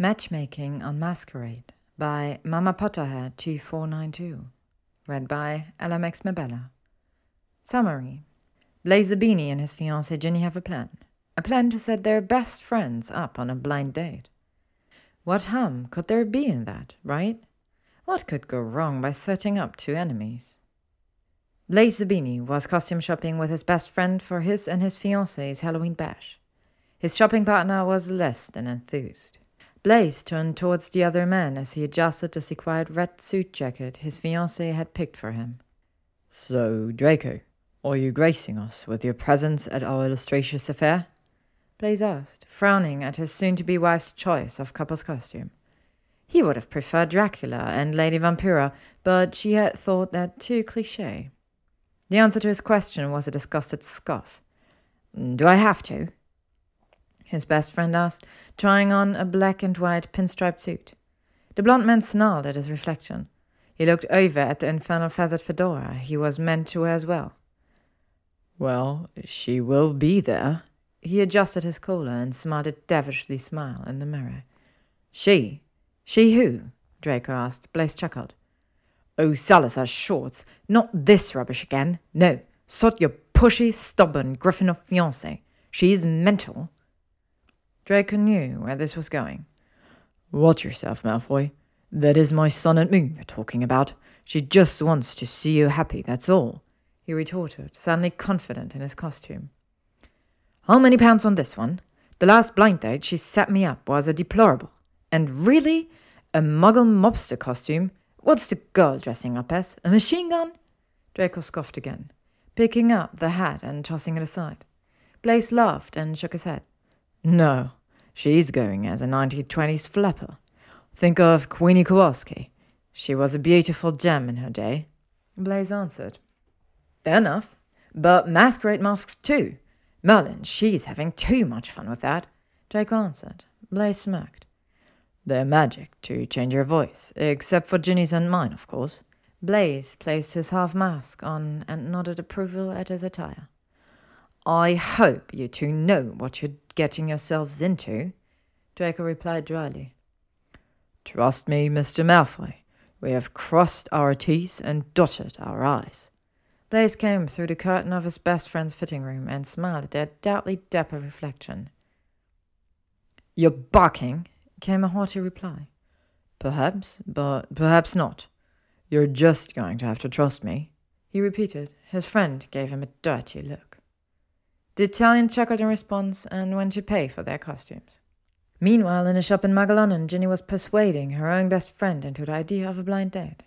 Matchmaking En Masquerade by Mama Potterhead 2492. Read by LMX Mabella. Summary Blaise Zabini and his fiancée Ginny have a plan. A plan to set their best friends up on a blind date. What harm could there be in that, right? What could go wrong by setting up two enemies? Blaise Zabini was costume shopping with his best friend for his and his fiancée's Halloween bash. His shopping partner was less than enthused. Blaise turned towards the other man as he adjusted the sequired red suit jacket his fiancée had picked for him. So, Draco, are you gracing us with your presence at our illustrious affair? Blaise asked, frowning at his soon to be wife's choice of couple's costume. He would have preferred Dracula and Lady Vampira, but she had thought that too cliche. The answer to his question was a disgusted scoff. Mm, do I have to? His best friend asked, trying on a black and white pinstriped suit. The blond man snarled at his reflection. He looked over at the infernal feathered fedora he was meant to wear as well. Well, she will be there. He adjusted his collar and smiled a devilishly smile in the mirror. She? She who? Draco asked. Blaise chuckled. Oh, Salazar's shorts. Not this rubbish again. No, sort your pushy, stubborn Gryffindor fiancé. She is mental. Draco knew where this was going. Watch yourself, Malfoy. That is my sun and moon you're talking about. She just wants to see you happy, that's all, he retorted, suddenly confident in his costume. How many pounds on this one? The last blind date she set me up was a deplorable. And really? A muggle mobster costume? What's the girl dressing up as? A machine gun? Draco scoffed again, picking up the hat and tossing it aside. Blaze laughed and shook his head. No, She's going as a 1920s flapper. Think of Queenie Kowalski. She was a beautiful gem in her day. Blaise answered. Fair enough. But masquerade masks too. Merlin, she's having too much fun with that. Jake answered. Blaise smirked. They're magic to change your voice, except for Ginny's and mine, of course. Blaise placed his half mask on and nodded approval at his attire. I hope you two know what you're getting yourselves into, Draco replied dryly. Trust me, Mr. Malfoy. We have crossed our T's and dotted our I's. Blaise came through the curtain of his best friend's fitting room and smiled at their doubtly dapper reflection. You're barking, came a haughty reply. Perhaps, but perhaps not. You're just going to have to trust me, he repeated. His friend gave him a dirty look. The Italian chuckled in response and went to pay for their costumes. Meanwhile, in a shop in Magallanan, Ginny was persuading her own best friend into the idea of a blind date.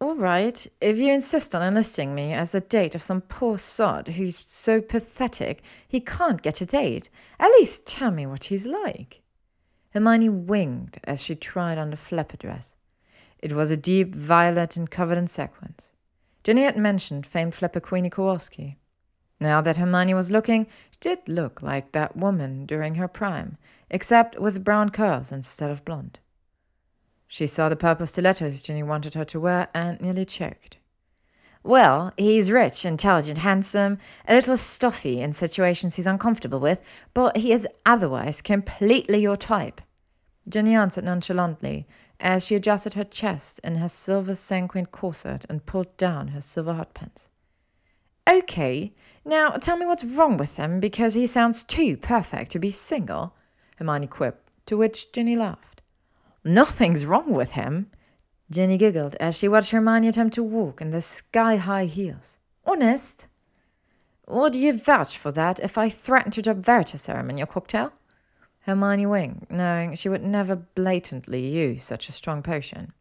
All right, if you insist on enlisting me as a date of some poor sod who's so pathetic he can't get a date, at least tell me what he's like. Hermione winked as she tried on the flapper dress. It was a deep violet and covered in sequins. Ginny had mentioned famed flapper Queenie Kowalski. Now that Hermione was looking, she did look like that woman during her prime, except with brown curls instead of blonde. She saw the purple stilettos Ginny wanted her to wear and nearly choked. Well, he's rich, intelligent, handsome, a little stuffy in situations he's uncomfortable with, but he is otherwise completely your type. Ginny answered nonchalantly as she adjusted her chest in her silver sequin corset and pulled down her silver hot pants. Okay, now tell me what's wrong with him because he sounds too perfect to be single, Hermione quipped, to which Ginny laughed. Nothing's wrong with him. Ginny giggled as she watched Hermione attempt to walk in the sky high heels. Honest? Would you vouch for that if I threatened to drop Veritaserum in your cocktail? Hermione winked, knowing she would never blatantly use such a strong potion.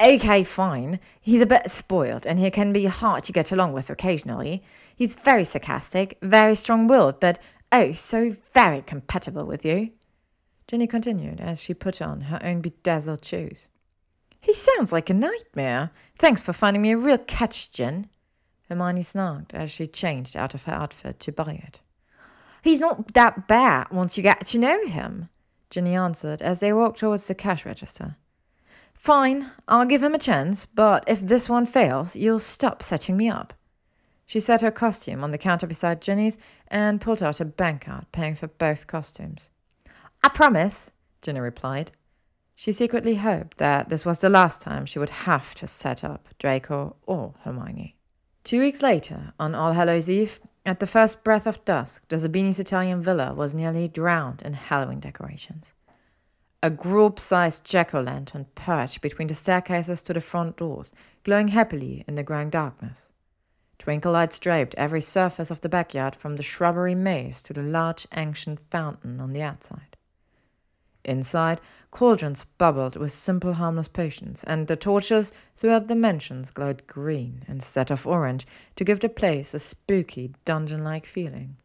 Okay, fine. He's a bit spoiled and he can be hard to get along with occasionally. He's very sarcastic, very strong willed, but oh, so very compatible with you. Ginny continued as she put on her own bedazzled shoes. He sounds like a nightmare. Thanks for finding me a real catch, Gin. Hermione snarled as she changed out of her outfit to buy it. He's not that bad once you get to know him, Ginny answered as they walked towards the cash register. Fine, I'll give him a chance, but if this one fails, you'll stop setting me up. She set her costume on the counter beside Ginny's and pulled out a bank card, paying for both costumes. I promise, Ginny replied. She secretly hoped that this was the last time she would have to set up Draco or Hermione. Two weeks later, on All Hallows Eve, at the first breath of dusk, the Zabini's Italian villa was nearly drowned in Halloween decorations. A group sized jack o' lantern perched between the staircases to the front doors, glowing happily in the growing darkness. Twinkle lights draped every surface of the backyard from the shrubbery maze to the large ancient fountain on the outside. Inside, cauldrons bubbled with simple harmless potions, and the torches throughout the mansions glowed green instead of orange to give the place a spooky, dungeon like feeling.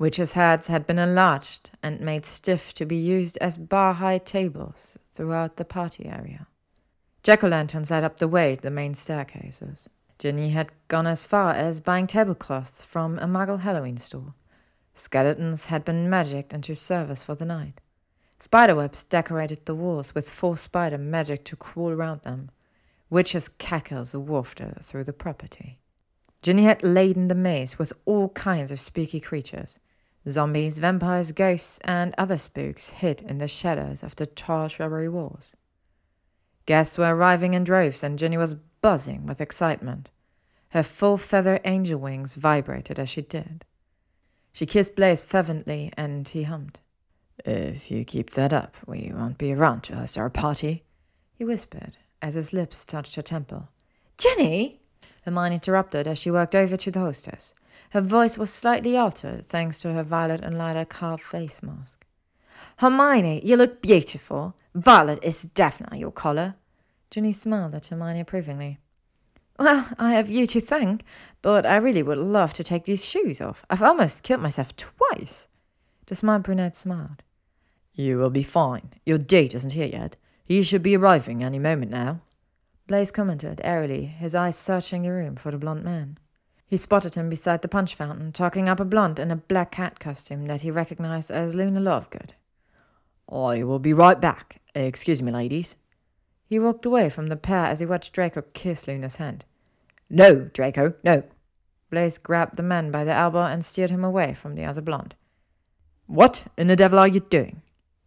Witches' heads had been enlarged and made stiff to be used as bar high tables throughout the party area. Jack o' lanterns led up the way to the main staircases. Ginny had gone as far as buying tablecloths from a Muggle Halloween store. Skeletons had been magicked into service for the night. Spiderwebs decorated the walls with false spider magic to crawl around them. Witches' cackles wafted through the property. Ginny had laden the maze with all kinds of spooky creatures. Zombies, vampires, ghosts, and other spooks hid in the shadows of the tall shrubbery walls. Guests were arriving in droves, and Ginny was buzzing with excitement. Her full feather angel wings vibrated as she did. She kissed Blaise fervently, and he hummed. If you keep that up, we won't be around to host our party, he whispered as his lips touched her temple. Ginny! Hermione interrupted as she walked over to the hostess. Her voice was slightly altered thanks to her violet and lilac carved face mask. Hermione, you look beautiful. Violet is definitely your color. Ginny smiled at Hermione approvingly. Well, I have you to thank, but I really would love to take these shoes off. I've almost killed myself twice. The smart brunette smiled. You will be fine. Your date isn't here yet. He should be arriving any moment now. Blaise commented airily, his eyes searching the room for the blond man. He spotted him beside the punch fountain, talking up a blonde in a black cat costume that he recognized as Luna Lovegood. I will be right back. Excuse me, ladies. He walked away from the pair as he watched Draco kiss Luna's hand. No, Draco, no. Blaise grabbed the man by the elbow and steered him away from the other blonde. What in the devil are you doing?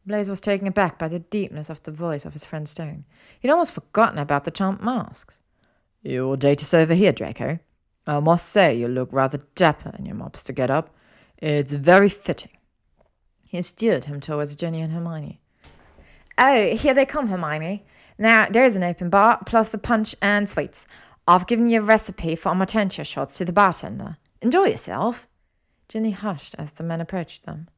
Blaise was taken aback by the deepness of the voice of his friend Stone. He'd almost forgotten about the charmed masks. Your date is over here, Draco. I must say you look rather dapper in your mobster get-up. It's very fitting. He steered him towards Ginny and Hermione. Oh, here they come, Hermione. Now, there's an open bar, plus the punch and sweets. I've given you a recipe for Amortentia shots to the bartender. Enjoy yourself. Ginny hushed as the men approached them.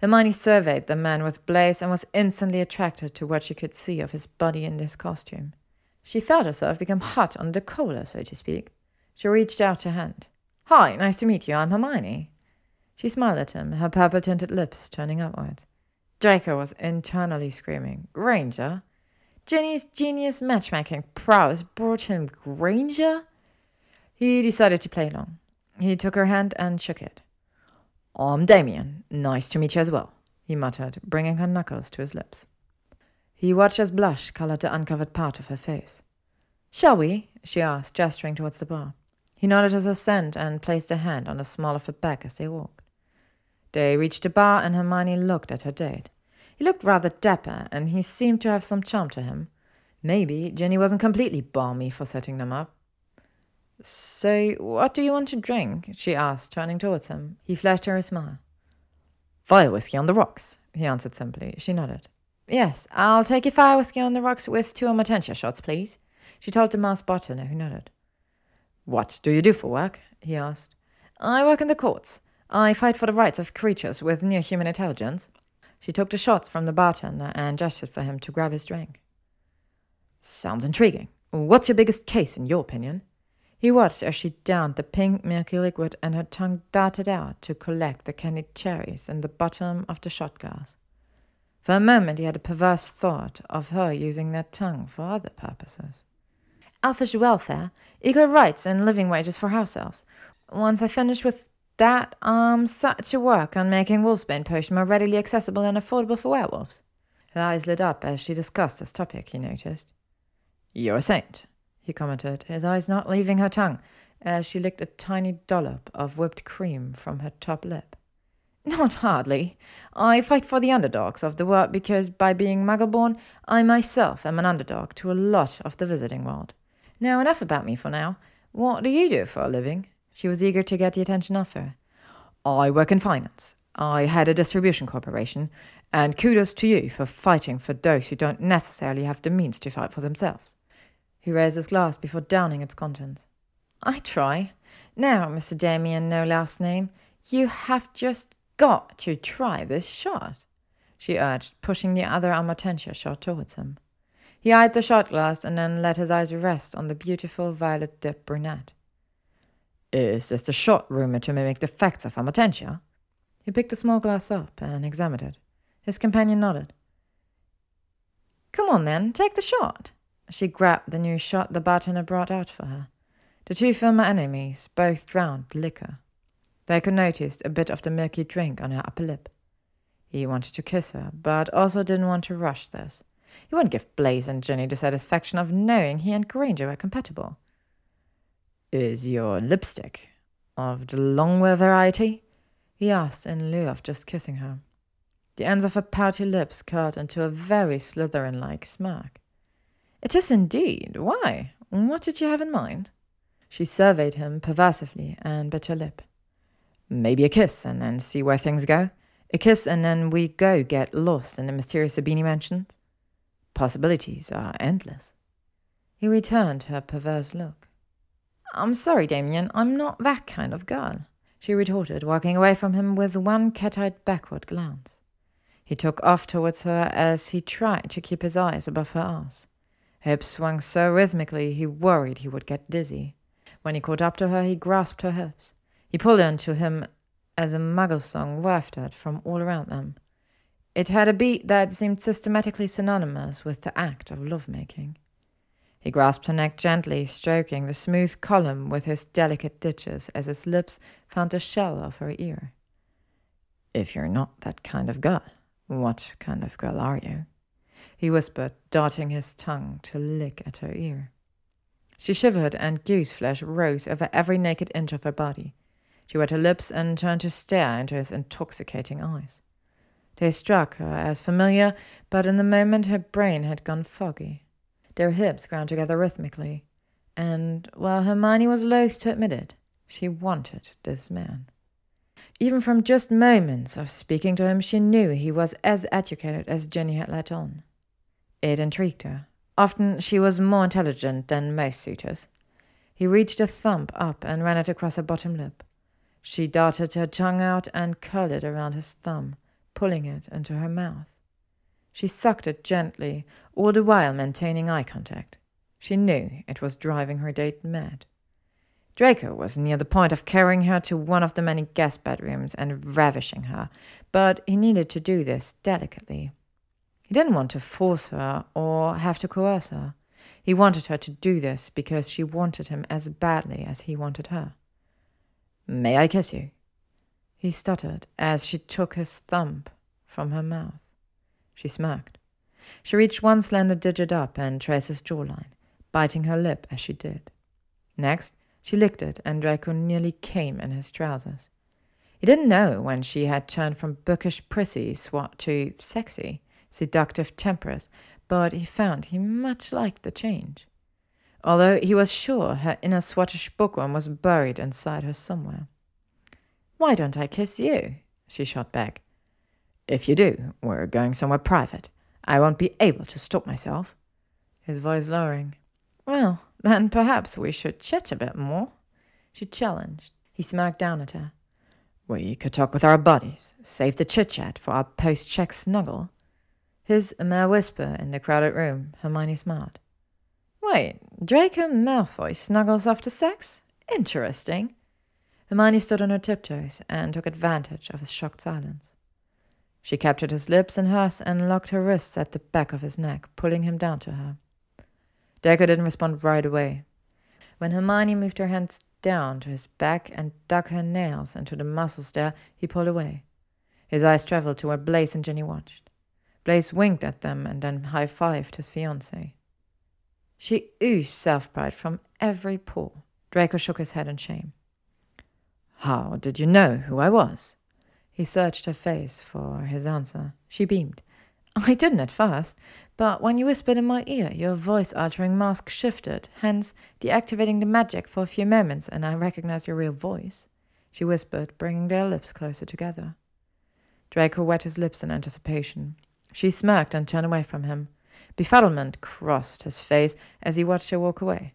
Hermione surveyed the man with Blaise and was instantly attracted to what she could see of his body in this costume. She felt herself become hot under the collar, so to speak. She reached out her hand. Hi, nice to meet you. I'm Hermione. She smiled at him, her purple tinted lips turning upwards. Draco was internally screaming. Granger? Ginny's genius matchmaking prowess brought him Granger? He decided to play along. He took her hand and shook it. I'm Damien. Nice to meet you as well, he muttered, bringing her knuckles to his lips. He watched as blush colored the uncovered part of her face. Shall we? she asked, gesturing towards the bar. He nodded his assent and placed a hand on the small of her back as they walked. They reached the bar, and Hermione looked at her date. He looked rather dapper, and he seemed to have some charm to him. Maybe Ginny wasn't completely balmy for setting them up. So, what do you want to drink? she asked, turning towards him. He flashed her a smile. Fire whiskey on the rocks, he answered simply. She nodded. Yes, I'll take a fire whiskey on the rocks with two Amortentia shots, please. She told the masked bartender, who nodded. What do you do for work? he asked. I work in the courts. I fight for the rights of creatures with near human intelligence. She took the shots from the bartender and gestured for him to grab his drink. Sounds intriguing. What's your biggest case, in your opinion? He watched as she downed the pink milky liquid and her tongue darted out to collect the candied cherries in the bottom of the shot glass. For a moment he had a perverse thought of her using that tongue for other purposes. Elfish welfare, equal rights and living wages for house elves. Once I finish with that, I'm set to work on making wolfsbane potion more readily accessible and affordable for werewolves. Her eyes lit up as she discussed this topic, he noticed. You're a saint, he commented, his eyes not leaving her tongue, as she licked a tiny dollop of whipped cream from her top lip. Not hardly. I fight for the underdogs of the world because by being muggle-born, I myself am an underdog to a lot of the wizarding world. Now, enough about me for now. What do you do for a living? She was eager to get the attention of her. I work in finance. I head a distribution corporation, and kudos to you for fighting for those who don't necessarily have the means to fight for themselves. He raised his glass before downing its contents. I try. Now, Mr. Damien, no last name, you have just got to try this shot, she urged, pushing the other Amortentia shot towards him. He eyed the shot glass and then let his eyes rest on the beautiful violet dip brunette. Is this the shot rumored to mimic the effects of Amortentia? He picked a small glass up and examined it. His companion nodded. Come on then, take the shot. She grabbed the new shot the bartender brought out for her. The two former enemies both drowned liquor. Draco noticed a bit of the milky drink on her upper lip. He wanted to kiss her, but also didn't want to rush this. He wouldn't give Blaise and Ginny the satisfaction of knowing he and Granger were compatible. Is your lipstick of the long-wear variety? he asked in lieu of just kissing her. The ends of her pouty lips curled into a very Slytherin like smirk. It is indeed. Why? What did you have in mind? She surveyed him perversively and bit her lip. Maybe a kiss and then see where things go. A kiss and then we go get lost in the mysterious Zabini mansions. Possibilities are endless. He returned her perverse look. I'm sorry, Damien, I'm not that kind of girl, she retorted, walking away from him with one cat-eyed backward glance. He took off towards her as he tried to keep his eyes above her ass. Hips swung so rhythmically he worried he would get dizzy. When he caught up to her, he grasped her hips. He pulled her into him as a muggle song wafted from all around them. It had a beat that seemed systematically synonymous with the act of lovemaking. He grasped her neck gently, stroking the smooth column with his delicate ditches as his lips found the shell of her ear. If you're not that kind of girl, what kind of girl are you? He whispered, darting his tongue to lick at her ear. She shivered, and goose flesh rose over every naked inch of her body. She wet her lips and turned to stare into his intoxicating eyes. They struck her as familiar, but in the moment her brain had gone foggy. Their hips ground together rhythmically, and while Hermione was loath to admit it, she wanted this man. Even from just moments of speaking to him, she knew he was as educated as Ginny had let on. It intrigued her. Often she was more intelligent than most suitors. He reached a thumb up and ran it across her bottom lip. She darted her tongue out and curled it around his thumb, pulling it into her mouth. She sucked it gently, all the while maintaining eye contact. She knew it was driving her date mad. Draco was near the point of carrying her to one of the many guest bedrooms and ravishing her, but he needed to do this delicately. He didn't want to force her or have to coerce her. He wanted her to do this because she wanted him as badly as he wanted her. May I kiss you? He stuttered as she took his thumb from her mouth. She smirked. She reached one slender digit up and traced his jawline, biting her lip as she did. Next, she licked it, and Draco nearly came in his trousers. He didn't know when she had turned from bookish prissy swat to sexy, seductive temperess, but he found he much liked the change although he was sure her inner Swattish bookworm was buried inside her somewhere. Why don't I kiss you? she shot back. If you do, we're going somewhere private. I won't be able to stop myself. His voice lowering. Well, then perhaps we should chat a bit more, she challenged. He smirked down at her. We could talk with our bodies, save the chit chat for our post check snuggle. His a mere whisper in the crowded room, Hermione smiled. Wait, Draco Malfoy snuggles after sex? Interesting. Hermione stood on her tiptoes and took advantage of his shocked silence. She captured his lips in hers and locked her wrists at the back of his neck, pulling him down to her. Draco didn't respond right away. When Hermione moved her hands down to his back and dug her nails into the muscles there, he pulled away. His eyes traveled to where Blaise and Ginny watched. Blaise winked at them and then high fived his fiancée. She oozed self pride from every pore. Draco shook his head in shame. How did you know who I was? He searched her face for his answer. She beamed. I didn't at first, but when you whispered in my ear, your voice altering mask shifted, hence deactivating the magic for a few moments, and I recognized your real voice. She whispered, bringing their lips closer together. Draco wet his lips in anticipation. She smirked and turned away from him. Befuddlement crossed his face as he watched her walk away.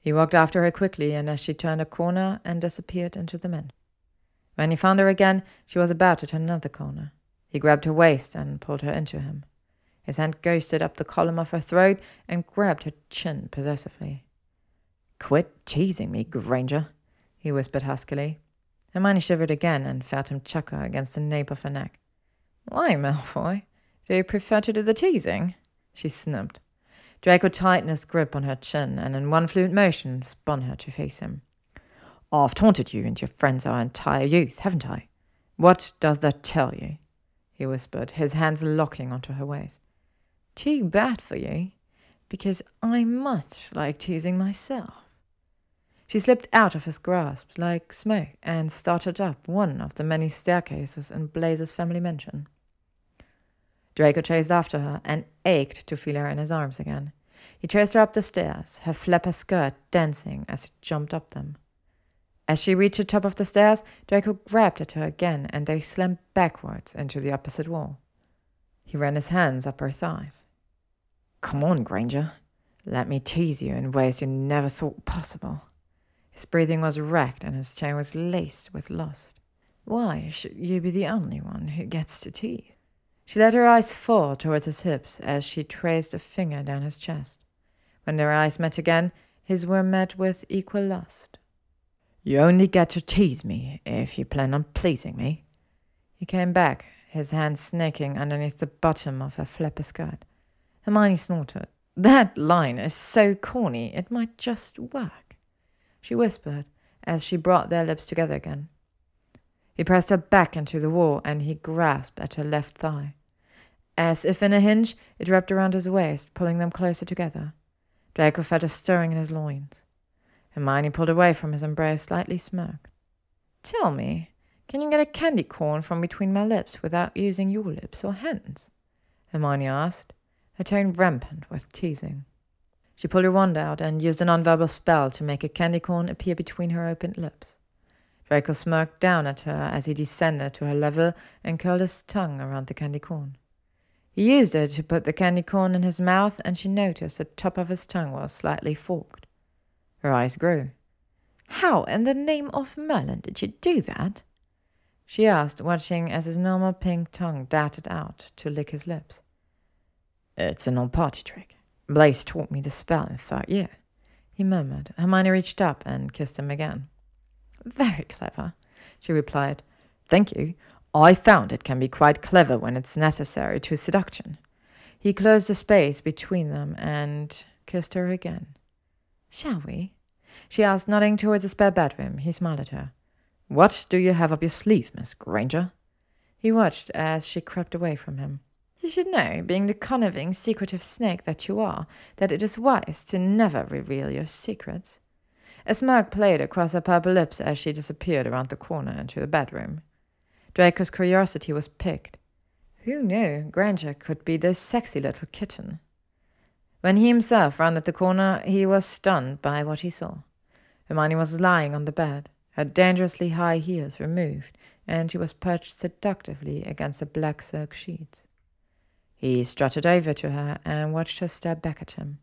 He walked after her quickly, and as she turned a corner and disappeared into the men. When he found her again, she was about to turn another corner. He grabbed her waist and pulled her into him. His hand ghosted up the column of her throat and grabbed her chin possessively. Quit teasing me, Granger, he whispered huskily. Hermione shivered again and felt him chuckle against the nape of her neck. Why, Malfoy? Do you prefer to do the teasing? She snipped. Draco tightened his grip on her chin and in one fluid motion spun her to face him. I've taunted you and your friends our entire youth, haven't I? What does that tell you? he whispered, his hands locking onto her waist. Too bad for you, because I much like teasing myself. She slipped out of his grasp like smoke and started up one of the many staircases in Blaise's family mansion. Draco chased after her and ached to feel her in his arms again. He chased her up the stairs, her flapper skirt dancing as he jumped up them. As she reached the top of the stairs, Draco grabbed at her again and they slammed backwards into the opposite wall. He ran his hands up her thighs. Come on, Granger. Let me tease you in ways you never thought possible. His breathing was wrecked and his tone was laced with lust. Why should you be the only one who gets to tease? She let her eyes fall towards his hips as she traced a finger down his chest. When their eyes met again, his were met with equal lust. You only get to tease me if you plan on pleasing me. He came back, his hand snaking underneath the bottom of her flapper skirt. Hermione snorted. That line is so corny, it might just work. She whispered as she brought their lips together again. He pressed her back into the wall and he grasped at her left thigh. As if in a hinge, it wrapped around his waist, pulling them closer together. Draco felt a stirring in his loins. Hermione pulled away from his embrace, slightly smirked. Tell me, can you get a candy corn from between my lips without using your lips or hands? Hermione asked, her tone rampant with teasing. She pulled her wand out and used a nonverbal spell to make a candy corn appear between her opened lips. Draco smirked down at her as he descended to her level and curled his tongue around the candy corn. He used it to put the candy corn in his mouth, and she noticed the top of his tongue was slightly forked. Her eyes grew. How in the name of Merlin did you do that? She asked, watching as his normal pink tongue darted out to lick his lips. It's an old party trick. Blaise taught me the spell in third year, he murmured. Hermione reached up and kissed him again. Very clever, she replied. Thank you. I found it can be quite clever when it's necessary to seduction. He closed the space between them and kissed her again. Shall we? She asked, nodding towards the spare bedroom. He smiled at her. What do you have up your sleeve, Miss Granger? He watched as she crept away from him. You should know, being the conniving, secretive snake that you are, that it is wise to never reveal your secrets. A smirk played across her purple lips as she disappeared around the corner into the bedroom. Draco's curiosity was piqued. Who knew Granger could be this sexy little kitten? When he himself rounded the corner, he was stunned by what he saw. Hermione was lying on the bed, her dangerously high heels removed, and she was perched seductively against the black silk sheets. He strutted over to her and watched her stare back at him.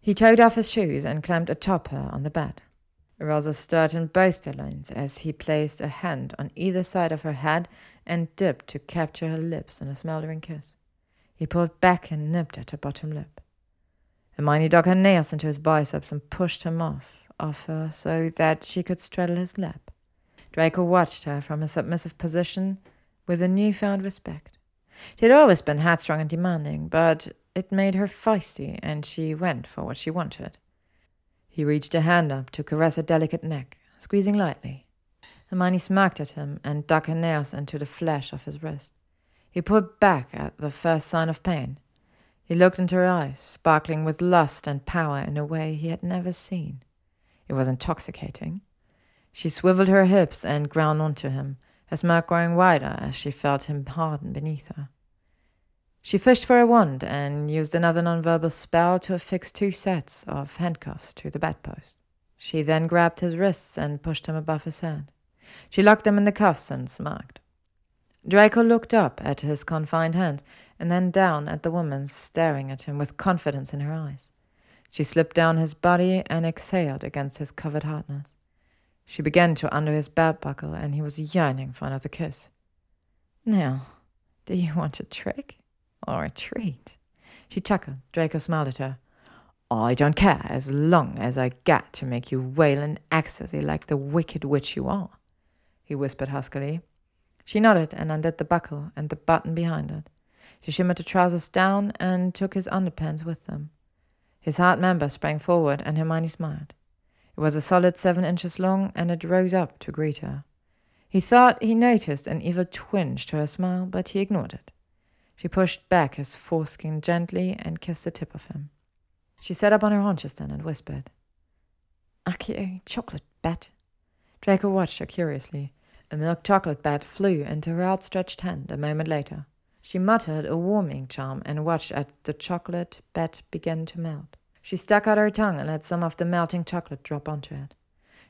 He toed off his shoes and climbed atop her on the bed. Rosa stirred in both their lines as he placed a hand on either side of her head and dipped to capture her lips in a smoldering kiss. He pulled back and nipped at her bottom lip. Hermione dug her nails into his biceps and pushed him off of her so that she could straddle his lap. Draco watched her from a submissive position with a newfound respect. She had always been headstrong and demanding, but it made her feisty, and she went for what she wanted. He reached a hand up to caress her delicate neck, squeezing lightly. Hermione smirked at him and dug her nails into the flesh of his wrist. He pulled back at the first sign of pain. He looked into her eyes, sparkling with lust and power in a way he had never seen. It was intoxicating. She swiveled her hips and ground onto him, her smirk growing wider as she felt him harden beneath her. She fished for a wand and used another nonverbal spell to affix two sets of handcuffs to the bedpost. She then grabbed his wrists and pushed him above his head. She locked them in the cuffs and smirked. Draco looked up at his confined hands and then down at the woman staring at him with confidence in her eyes. She slipped down his body and exhaled against his covered hardness. She began to undo his belt buckle, and he was yearning for another kiss. Now, do you want a trick or a treat? She chuckled. Draco smiled at her. I don't care as long as I get to make you wail in ecstasy like the wicked witch you are, he whispered huskily. She nodded and undid the buckle and the button behind it. She shimmered the trousers down and took his underpants with them. His hard member sprang forward, and Hermione smiled. It was a solid seven inches long, and it rose up to greet her. He thought he noticed an evil twinge to her smile, but he ignored it. She pushed back his foreskin gently and kissed the tip of him. She sat up on her haunches then and whispered, Accio chocolate bat. Draco watched her curiously. A milk chocolate bat flew into her outstretched hand a moment later. She muttered a warming charm and watched as the chocolate bat began to melt. She stuck out her tongue and let some of the melting chocolate drop onto it.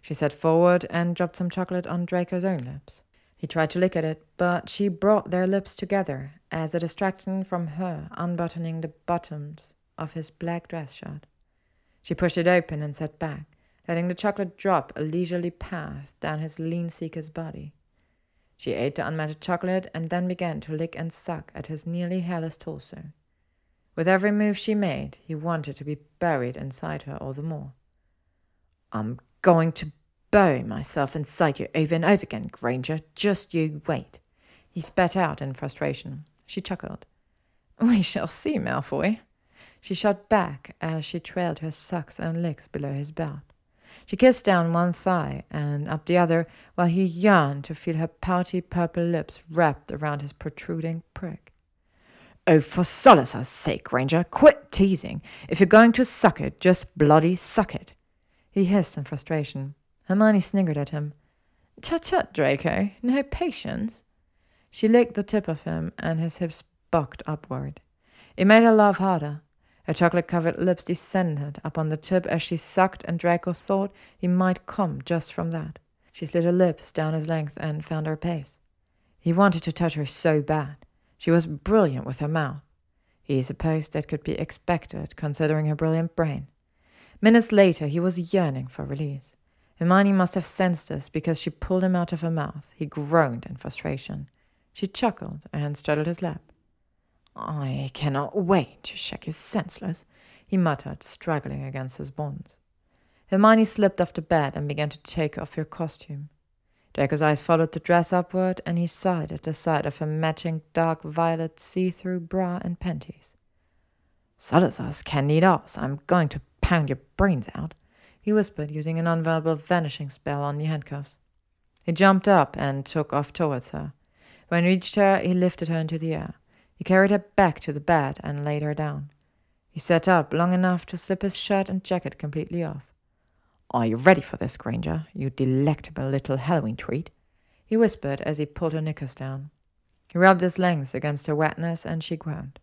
She sat forward and dropped some chocolate on Draco's own lips. He tried to lick at it, but she brought their lips together as a distraction from her unbuttoning the bottoms of his black dress shirt. She pushed it open and sat back, letting the chocolate drop a leisurely path down his lean seeker's body. She ate the unmelted chocolate and then began to lick and suck at his nearly hairless torso. With every move she made, he wanted to be buried inside her all the more. I'm going to bury myself inside you over and over again, Granger. Just you wait. He spat out in frustration. She chuckled. We shall see, Malfoy. She shot back as she trailed her sucks and licks below his belt. She kissed down one thigh and up the other while he yearned to feel her pouty purple lips wrapped around his protruding prick. Oh, for Salazar's sake, Granger, quit teasing. If you're going to suck it, just bloody suck it. He hissed in frustration. Hermione sniggered at him. Tut tut, Draco. No patience. She licked the tip of him, and his hips bucked upward. It made her laugh harder. Her chocolate covered lips descended upon the tip as she sucked, and Draco thought he might come just from that. She slid her lips down his length and found her pace. He wanted to touch her so bad. She was brilliant with her mouth. He supposed that could be expected, considering her brilliant brain. Minutes later, he was yearning for release. Hermione must have sensed this because she pulled him out of her mouth. He groaned in frustration. She chuckled and straddled his lap. I cannot wait to shake you senseless, he muttered, struggling against his bonds. Hermione slipped off the bed and began to take off her costume. Draco's eyes followed the dress upward, and he sighed at the sight of her matching dark violet see-through bra and panties. Salazar's candied ass, I'm going to pound your brains out, he whispered, using an nonverbal vanishing spell on the handcuffs. He jumped up and took off towards her. When he reached her, he lifted her into the air. He carried her back to the bed and laid her down. He sat up long enough to slip his shirt and jacket completely off. Are you ready for this, Granger, you delectable little Halloween treat? he whispered as he pulled her knickers down. He rubbed his legs against her wetness, and she groaned.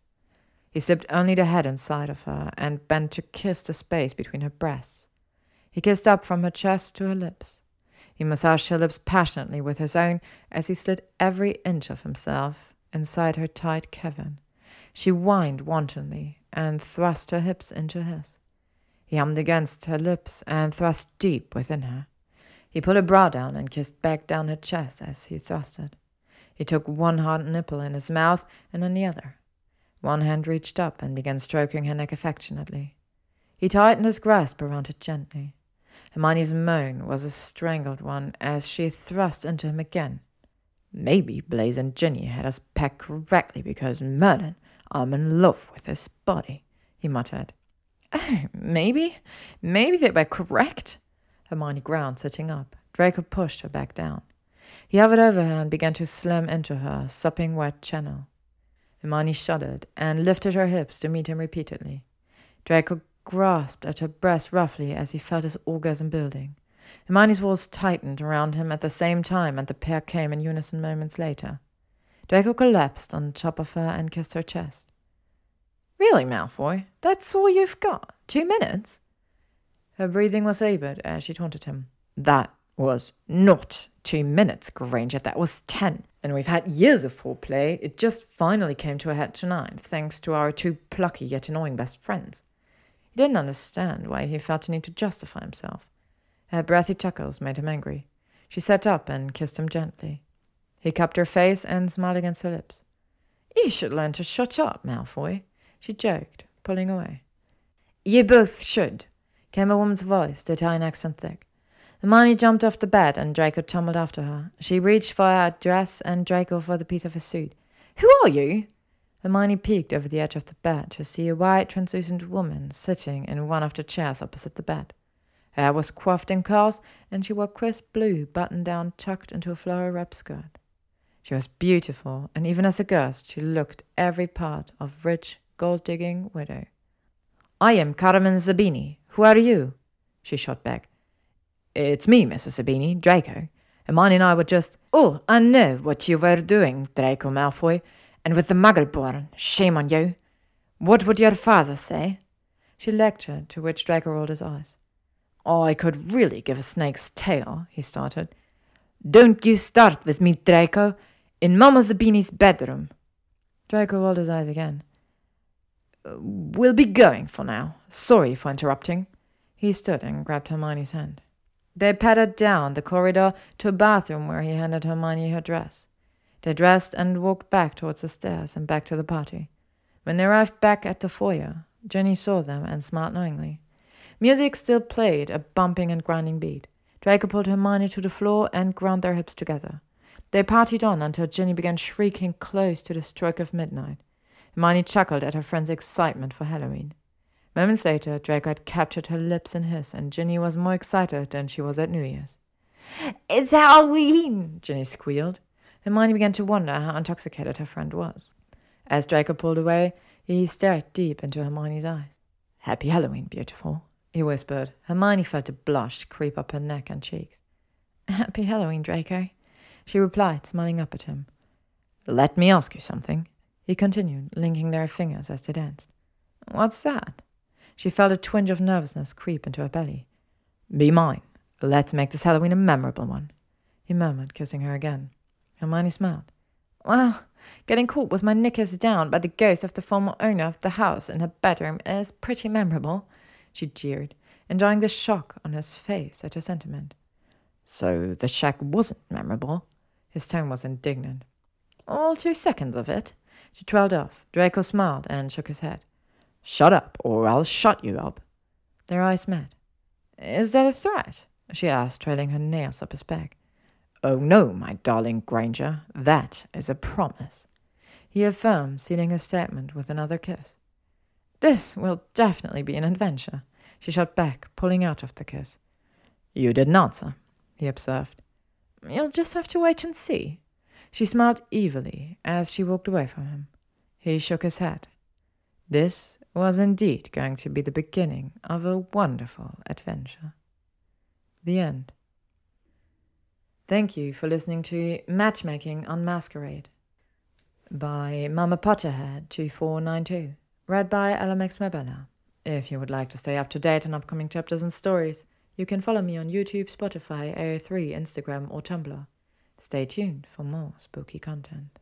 He slipped only the head inside of her and bent to kiss the space between her breasts. He kissed up from her chest to her lips. He massaged her lips passionately with his own as he slid every inch of himself inside her tight cavern. She whined wantonly and thrust her hips into his. He hummed against her lips and thrust deep within her. He pulled her bra down and kissed back down her chest as he thrusted. He took one hard nipple in his mouth and then the other. One hand reached up and began stroking her neck affectionately. He tightened his grasp around her gently. Hermione's moan was a strangled one as she thrust into him again. Maybe Blaise and Ginny had us pegged correctly because Merlin, I'm in love with his body, he muttered. Oh, maybe. Maybe they were correct. Hermione ground, sitting up. Draco pushed her back down. He hovered over her and began to slam into her sopping wet channel. Hermione shuddered and lifted her hips to meet him repeatedly. Draco grasped at her breast roughly as he felt his orgasm building. Hermione's walls tightened around him at the same time, and the pair came in unison moments later. Draco collapsed on top of her and kissed her chest. Really, Malfoy? That's all you've got? Two minutes? Her breathing was labored as she taunted him. That was not two minutes, Granger. That was ten. And we've had years of foreplay. It just finally came to a head tonight, thanks to our two plucky yet annoying best friends. He didn't understand why he felt the need to justify himself. Her breathy chuckles made him angry. She sat up and kissed him gently. He cupped her face and smiled against her lips. You should learn to shut up, Malfoy, she joked, pulling away. You both should, came a woman's voice, the Italian accent thick. Hermione jumped off the bed and Draco tumbled after her. She reached for her dress and Draco for the piece of his suit. Who are you? Hermione peeked over the edge of the bed to see a white, translucent woman sitting in one of the chairs opposite the bed. Her hair was coiffed in curls, and she wore crisp blue button down tucked into a floral wrap skirt. She was beautiful, and even as a ghost, she looked every part of rich, gold digging widow. I am Carmen Zabini. Who are you? She shot back. It's me, Mrs. Zabini, Draco. Hermione and I were just. Oh, I know what you were doing, Draco Malfoy. And with the Muggleborn, shame on you. What would your father say? She lectured, to which Draco rolled his eyes. I could really give a snake's tail, he started. Don't you start with me, Draco. In Mamma Zabini's bedroom. Draco rolled his eyes again. Uh, we'll be going for now. Sorry for interrupting. He stood and grabbed Hermione's hand. They padded down the corridor to a bathroom where he handed Hermione her dress. They dressed and walked back towards the stairs and back to the party. When they arrived back at the foyer, Ginny saw them and smiled knowingly. Music still played, a bumping and grinding beat. Draco pulled Hermione to the floor and ground their hips together. They partied on until Ginny began shrieking close to the stroke of midnight. Hermione chuckled at her friend's excitement for Halloween. Moments later, Draco had captured her lips in his, and Ginny was more excited than she was at New Year's. It's Halloween! Ginny squealed. Hermione began to wonder how intoxicated her friend was. As Draco pulled away, he stared deep into Hermione's eyes. Happy Halloween, beautiful, he whispered. Hermione felt a blush creep up her neck and cheeks. Happy Halloween, Draco, she replied, smiling up at him. Let me ask you something, he continued, linking their fingers as they danced. What's that? She felt a twinge of nervousness creep into her belly. Be mine. Let's make this Halloween a memorable one, he murmured, kissing her again. Hermione smiled. Well, getting caught with my knickers down by the ghost of the former owner of the house in her bedroom is pretty memorable, she jeered, enjoying the shock on his face at her sentiment. So the shack wasn't memorable? His tone was indignant. All two seconds of it. She trailed off. Draco smiled and shook his head. Shut up, or I'll shut you up. Their eyes met. Is that a threat? she asked, trailing her nails up his back. Oh no, my darling Granger, that is a promise. He affirmed, sealing his statement with another kiss. This will definitely be an adventure, she shot back, pulling out of the kiss. You didn't answer, he observed. You'll just have to wait and see. She smiled evilly as she walked away from him. He shook his head. This was indeed going to be the beginning of a wonderful adventure. The end. Thank you for listening to Matchmaking En Masquerade by Mama Potterhead 2492, read by LMX Mabella. If you would like to stay up to date on upcoming chapters and stories, you can follow me on YouTube, Spotify, AO3, Instagram, or Tumblr. Stay tuned for more spooky content.